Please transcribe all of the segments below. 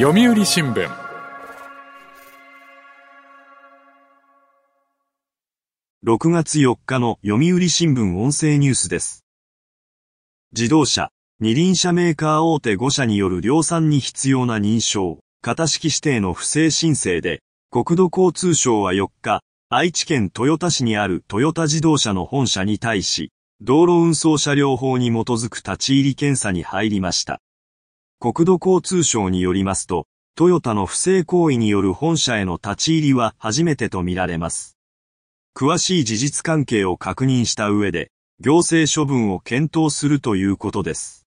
読売新聞6月4日の読売新聞音声ニュースです。自動車、二輪車メーカー大手5社による量産に必要な認証、型式指定の不正申請で、国土交通省は4日、愛知県豊田市にあるトヨタ自動車の本社に対し、道路運送車両法に基づく立ち入り検査に入りました。国土交通省によりますと、トヨタの不正行為による本社への立ち入りは初めてとみられます。詳しい事実関係を確認した上で、行政処分を検討するということです。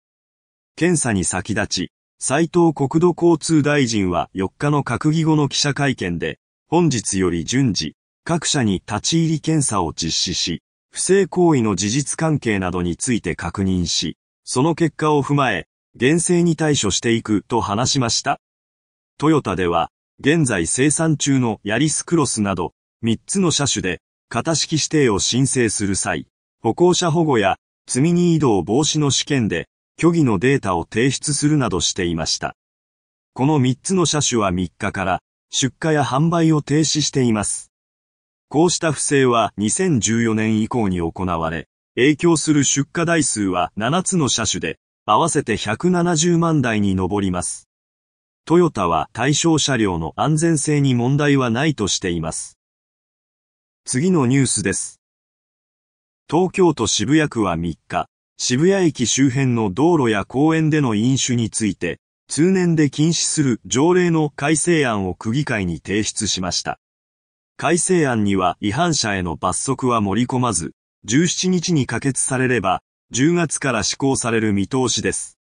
検査に先立ち、斉藤国土交通大臣は4日の閣議後の記者会見で、本日より順次、各社に立ち入り検査を実施し、不正行為の事実関係などについて確認し、その結果を踏まえ、厳正に対処していくと話しました。トヨタでは、現在生産中のヤリスクロスなど、3つの車種で、型式指定を申請する際、歩行者保護や積み荷移動防止の試験で、虚偽のデータを提出するなどしていました。この3つの車種は3日から出荷や販売を停止しています。こうした不正は2014年以降に行われ、影響する出荷台数は7つの車種で、合わせて170万台に上ります。トヨタは対象車両の安全性に問題はないとしています。次のニュースです。東京都渋谷区は3日、渋谷駅周辺の道路や公園での飲酒について、通年で禁止する条例の改正案を区議会に提出しました。改正案には違反者への罰則は盛り込まず、17日に可決されれば、10月から施行される見通しです。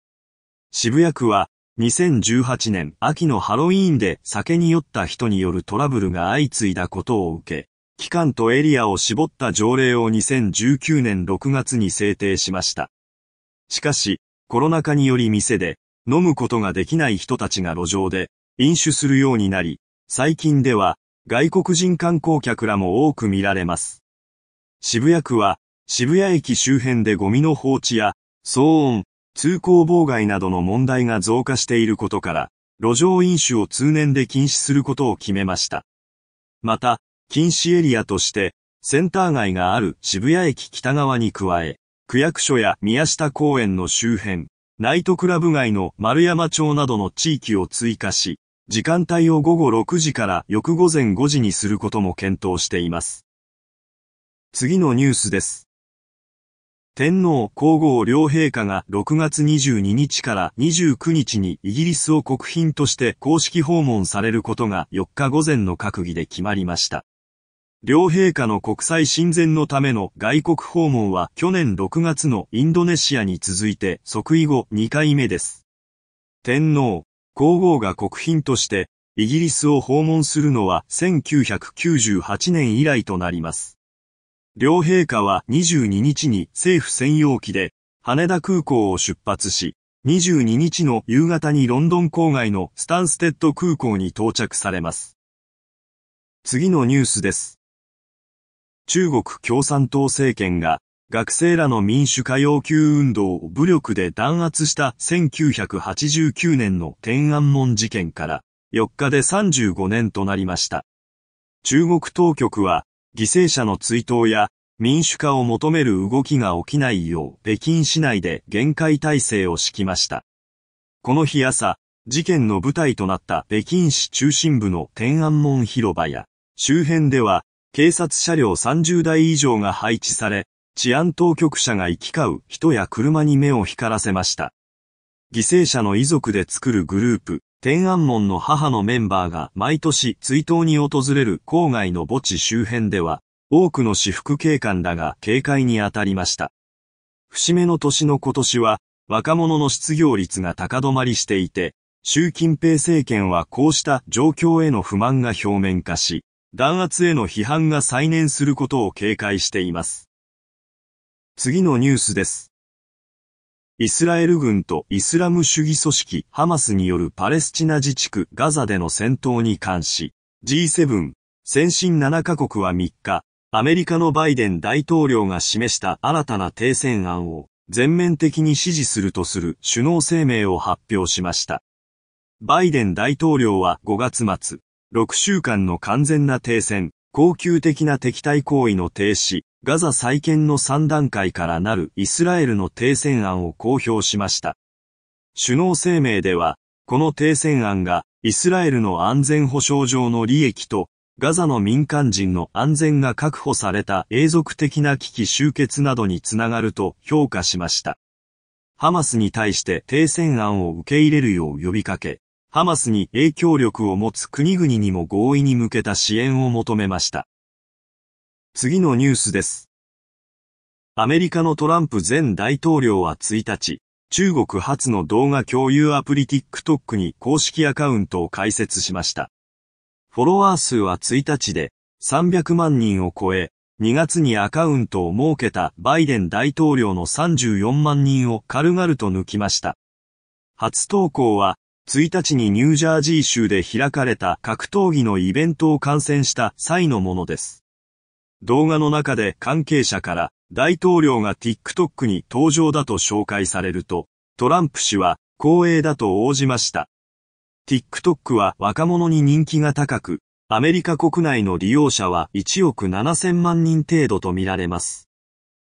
渋谷区は、2018年秋のハロウィーンで酒に酔った人によるトラブルが相次いだことを受け、期間とエリアを絞った条例を2019年6月に制定しました。しかし、コロナ禍により店で飲むことができない人たちが路上で飲酒するようになり、最近では外国人観光客らも多く見られます。渋谷区は渋谷駅周辺でゴミの放置や、騒音、通行妨害などの問題が増加していることから、路上飲酒を通年で禁止することを決めました。また、禁止エリアとして、センター街がある渋谷駅北側に加え、区役所や宮下公園の周辺、ナイトクラブ街の丸山町などの地域を追加し、時間帯を午後6時から翌午前5時にすることも検討しています。次のニュースです。天皇皇后両陛下が6月22日から29日にイギリスを国賓として公式訪問されることが4日午前の閣議で決まりました。両陛下の国際親善のための外国訪問は去年6月のインドネシアに続いて即位後2回目です。天皇、皇后が国賓としてイギリスを訪問するのは1998年以来となります。両陛下は22日に政府専用機で羽田空港を出発し、22日の夕方にロンドン郊外のスタンステッド空港に到着されます。次のニュースです。中国共産党政権が学生らの民主化要求運動を武力で弾圧した1989年の天安門事件から4日で35年となりました。中国当局は犠牲者の追悼や民主化を求める動きが起きないよう北京市内で限界体制を敷きました。この日朝、事件の舞台となった北京市中心部の天安門広場や周辺では警察車両30台以上が配置され、治安当局者が行き交う人や車に目を光らせました。犠牲者の遺族で作るグループ、天安門の母のメンバーが毎年追悼に訪れる郊外の墓地周辺では、多くの私服警官らが警戒に当たりました。節目の年の今年は、若者の失業率が高止まりしていて、習近平政権はこうした状況への不満が表面化し、弾圧への批判が再燃することを警戒しています。次のニュースです。イスラエル軍とイスラム主義組織ハマスによるパレスチナ自治区ガザでの戦闘に関し、G7 先進7カ国は3日、アメリカのバイデン大統領が示した新たな停戦案を全面的に支持するとする首脳声明を発表しました。バイデン大統領は5月末、6週間の完全な停戦、恒久的な敵対行為の停止、ガザ再建の3段階からなるイスラエルの停戦案を公表しました。首脳声明では、この停戦案がイスラエルの安全保障上の利益とガザの民間人の安全が確保された永続的な危機終結などにつながると評価しました。ハマスに対して停戦案を受け入れるよう呼びかけ、ハマスに影響力を持つ国々にも合意に向けた支援を求めました。次のニュースです。アメリカのトランプ前大統領は1日、中国初の動画共有アプリ TikTok に公式アカウントを開設しました。フォロワー数は1日で300万人を超え、2月にアカウントを設けたバイデン大統領の34万人を軽々と抜きました。初投稿は1日にニュージャージー州で開かれた格闘技のイベントを観戦した際のものです。動画の中で関係者から大統領が TikTok に登場だと紹介されると、トランプ氏は光栄だと応じました。TikTok は若者に人気が高く、アメリカ国内の利用者は1億7000万人程度とみられます。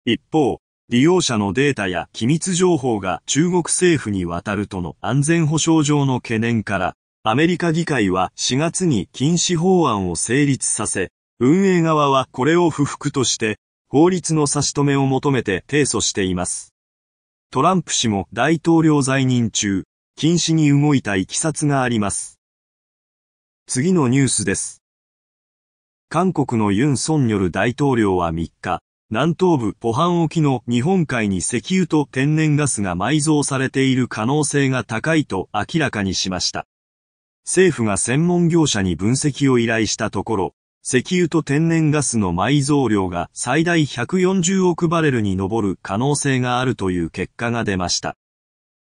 一方、利用者のデータや機密情報が中国政府に渡るとの安全保障上の懸念から、アメリカ議会は4月に禁止法案を成立させ、運営側はこれを不服として、法律の差し止めを求めて提訴しています。トランプ氏も大統領在任中、禁止に動いたいきさつがあります。次のニュースです。韓国のユン・ソンニョル大統領は3日、南東部ポハン沖の日本海に石油と天然ガスが埋蔵されている可能性が高いと明らかにしました。政府が専門業者に分析を依頼したところ、石油と天然ガスの埋蔵量が最大140億バレルに上る可能性があるという結果が出ました。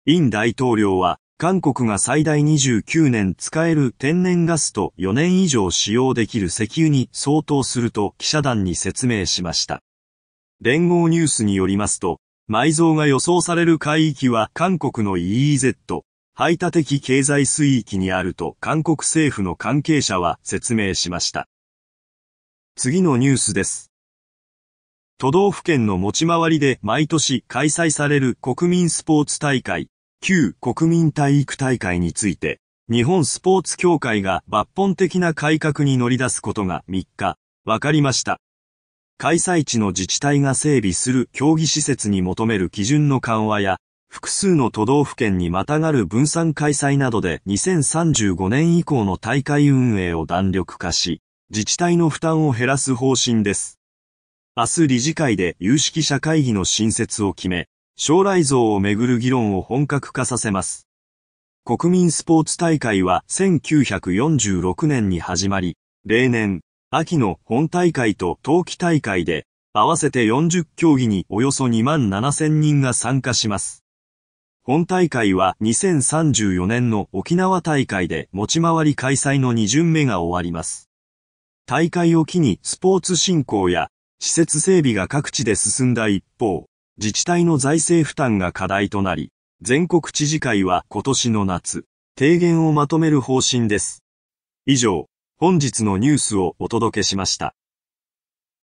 イン大統領は、韓国が最大29年使える天然ガスと4年以上使用できる石油に相当すると記者団に説明しました。連合ニュースによりますと、埋蔵が予想される海域は韓国の EEZ、排他的経済水域にあると韓国政府の関係者は説明しました。次のニュースです。都道府県の持ち回りで毎年開催される国民スポーツ大会、旧国民体育大会について、日本スポーツ協会が抜本的な改革に乗り出すことが3日、わかりました。開催地の自治体が整備する競技施設に求める基準の緩和や、複数の都道府県にまたがる分散開催などで2035年以降の大会運営を弾力化し、自治体の負担を減らす方針です。明日理事会で有識者会議の新設を決め、将来像をめぐる議論を本格化させます。国民スポーツ大会は1946年に始まり、例年、秋の本大会と冬季大会で、合わせて40競技におよそ2万7千人が参加します。本大会は2034年の沖縄大会で持ち回り開催の2巡目が終わります。大会を機にスポーツ振興や施設整備が各地で進んだ一方、自治体の財政負担が課題となり、全国知事会は今年の夏、提言をまとめる方針です。以上、本日のニュースをお届けしました。